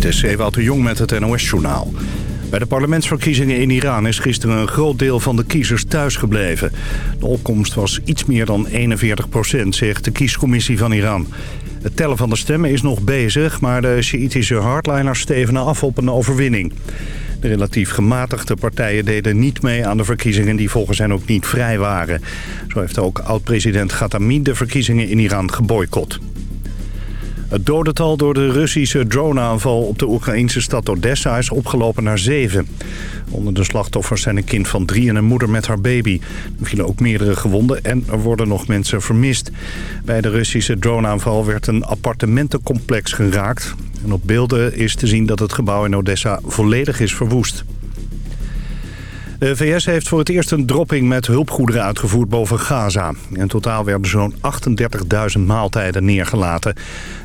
Dit is Ewout de Jong met het NOS-journaal. Bij de parlementsverkiezingen in Iran is gisteren een groot deel van de kiezers thuisgebleven. De opkomst was iets meer dan 41 procent, zegt de kiescommissie van Iran. Het tellen van de stemmen is nog bezig, maar de Sjiitische hardliners stevenen af op een overwinning. De relatief gematigde partijen deden niet mee aan de verkiezingen die volgens hen ook niet vrij waren. Zo heeft ook oud-president Ghatami de verkiezingen in Iran geboycott. Het dodental door de Russische droneaanval op de Oekraïnse stad Odessa is opgelopen naar zeven. Onder de slachtoffers zijn een kind van drie en een moeder met haar baby. Er vielen ook meerdere gewonden en er worden nog mensen vermist. Bij de Russische droneaanval werd een appartementencomplex geraakt. En op beelden is te zien dat het gebouw in Odessa volledig is verwoest. De VS heeft voor het eerst een dropping met hulpgoederen uitgevoerd boven Gaza. In totaal werden zo'n 38.000 maaltijden neergelaten.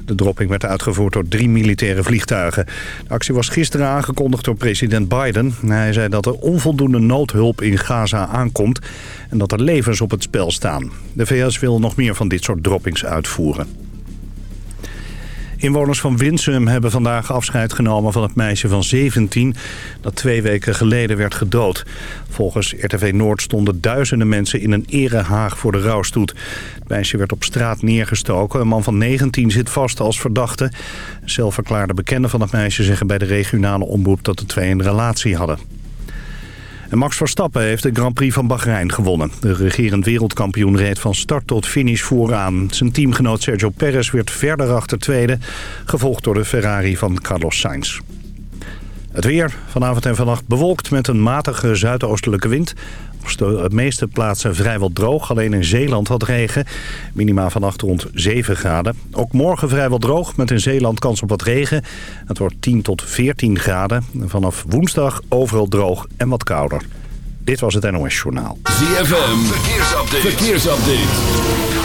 De dropping werd uitgevoerd door drie militaire vliegtuigen. De actie was gisteren aangekondigd door president Biden. Hij zei dat er onvoldoende noodhulp in Gaza aankomt... en dat er levens op het spel staan. De VS wil nog meer van dit soort droppings uitvoeren. Inwoners van Winsum hebben vandaag afscheid genomen van het meisje van 17... dat twee weken geleden werd gedood. Volgens RTV Noord stonden duizenden mensen in een erehaag voor de rouwstoet. Het meisje werd op straat neergestoken. Een man van 19 zit vast als verdachte. Zelfverklaarde bekenden van het meisje zeggen bij de regionale omroep... dat de twee een relatie hadden. Max Verstappen heeft de Grand Prix van Bahrein gewonnen. De regerend wereldkampioen reed van start tot finish vooraan. Zijn teamgenoot Sergio Perez werd verder achter tweede... gevolgd door de Ferrari van Carlos Sainz. Het weer vanavond en vannacht bewolkt met een matige zuidoostelijke wind. Op de meeste plaatsen vrijwel droog. Alleen in Zeeland wat regen. Minima vannacht rond 7 graden. Ook morgen vrijwel droog met in Zeeland kans op wat regen. Het wordt 10 tot 14 graden. Vanaf woensdag overal droog en wat kouder. Dit was het NOS Journaal. ZFM, verkeersupdate. verkeersupdate.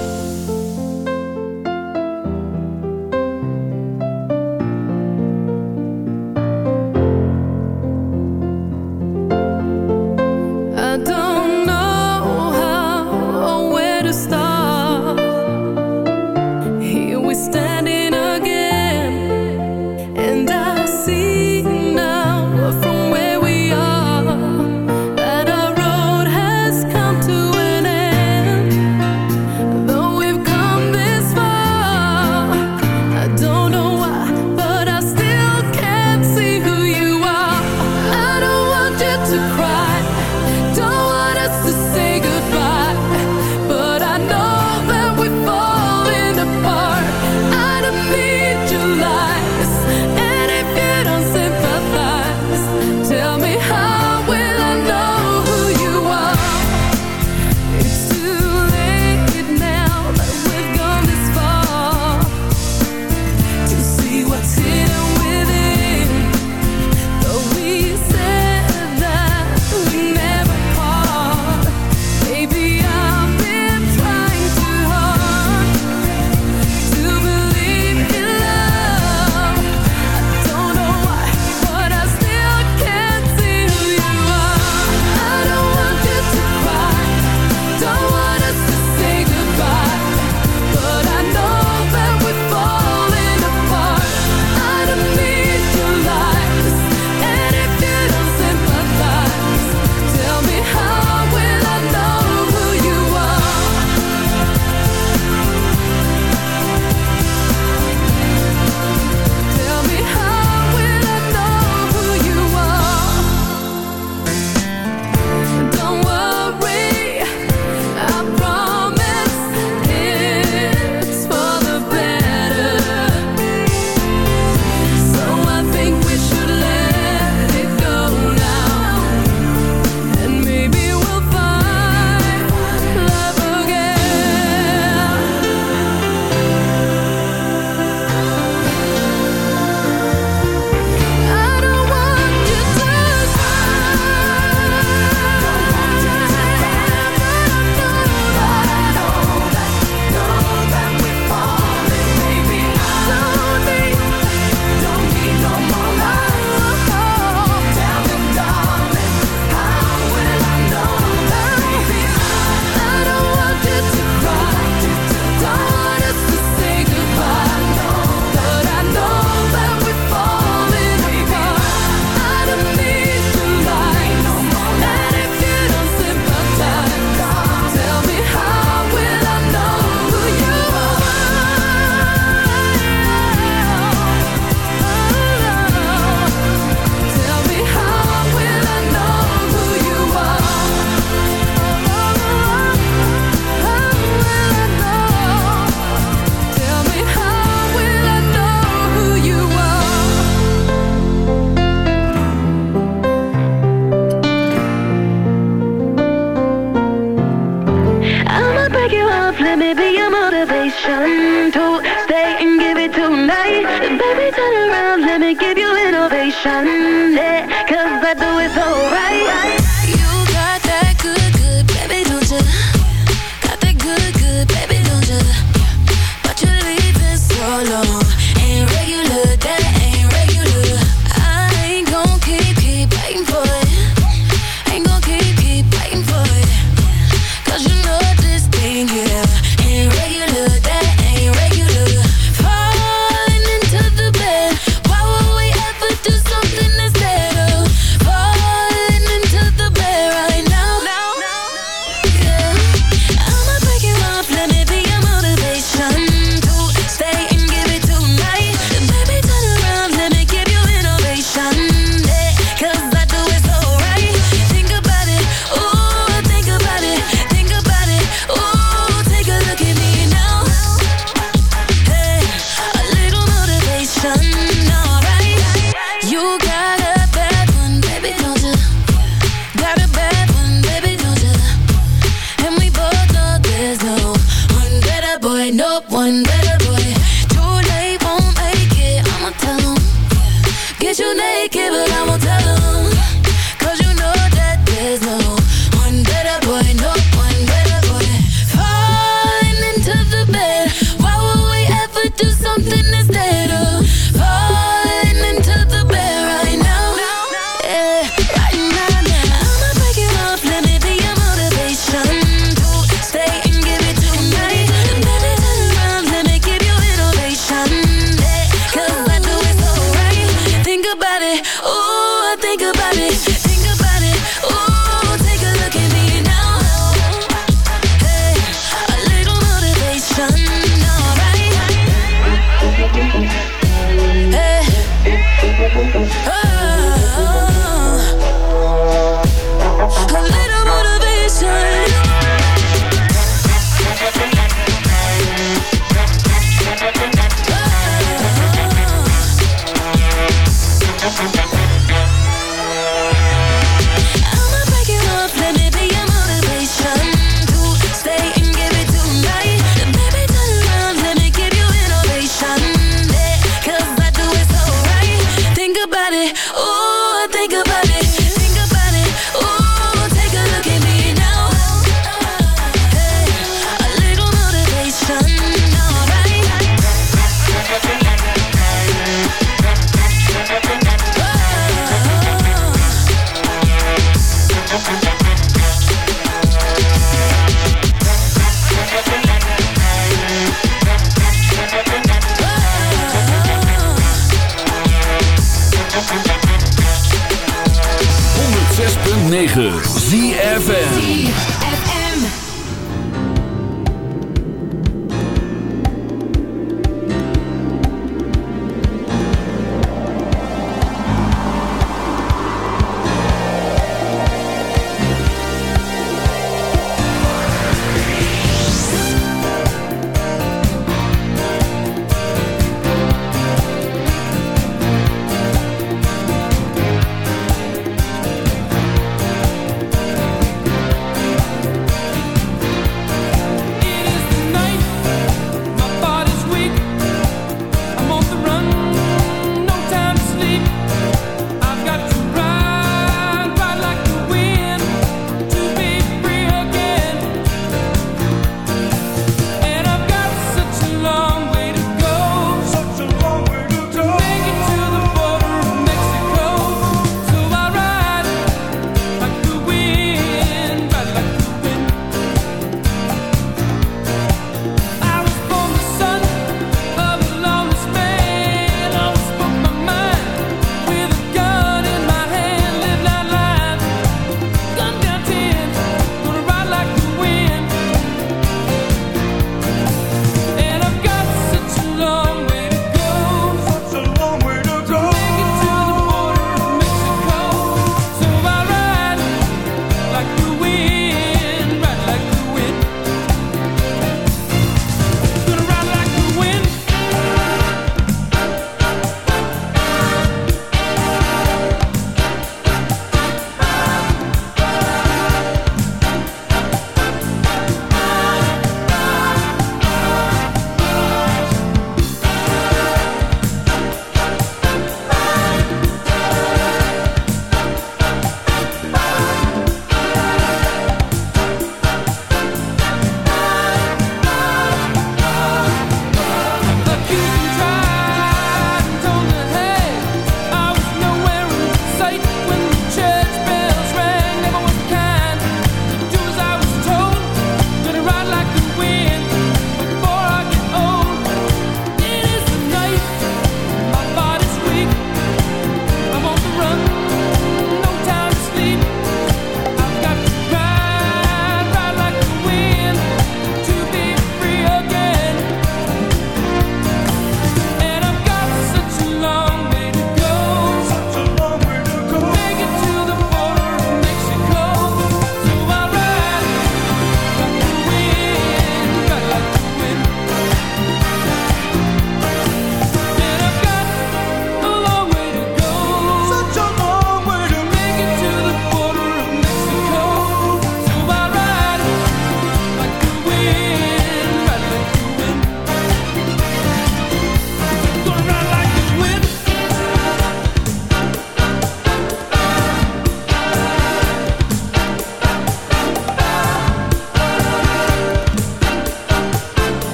ZFM.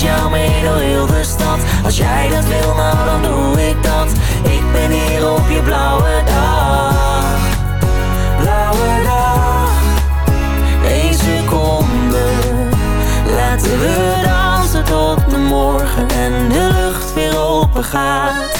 Met jou de stad, als jij dat wil, nou dan doe ik dat. Ik ben hier op je blauwe dag, blauwe dag, één seconde. Laten we dansen tot de morgen en de lucht weer open gaat.